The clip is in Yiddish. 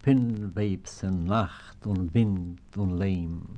Spinnwebs in Nacht und Wind und Lehm.